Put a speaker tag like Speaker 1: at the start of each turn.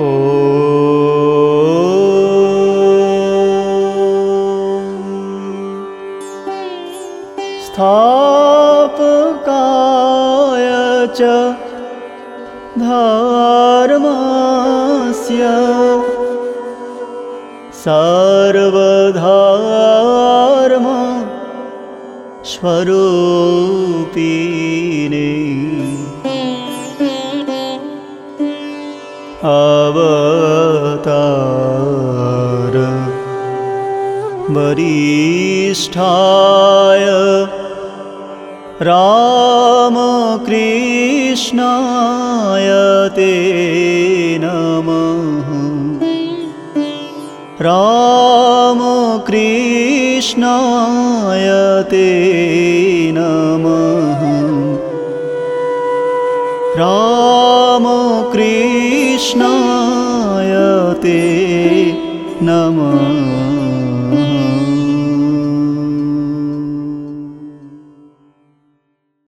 Speaker 1: ओ स्थापकाय च धर्मस्य सर्वधर्म सर्वधारीनि अवतार। वरिष्ठाय रामकृष्णाय ते नमः। रामकृष्णाय ते नमः रामकृष्णाय ते नमः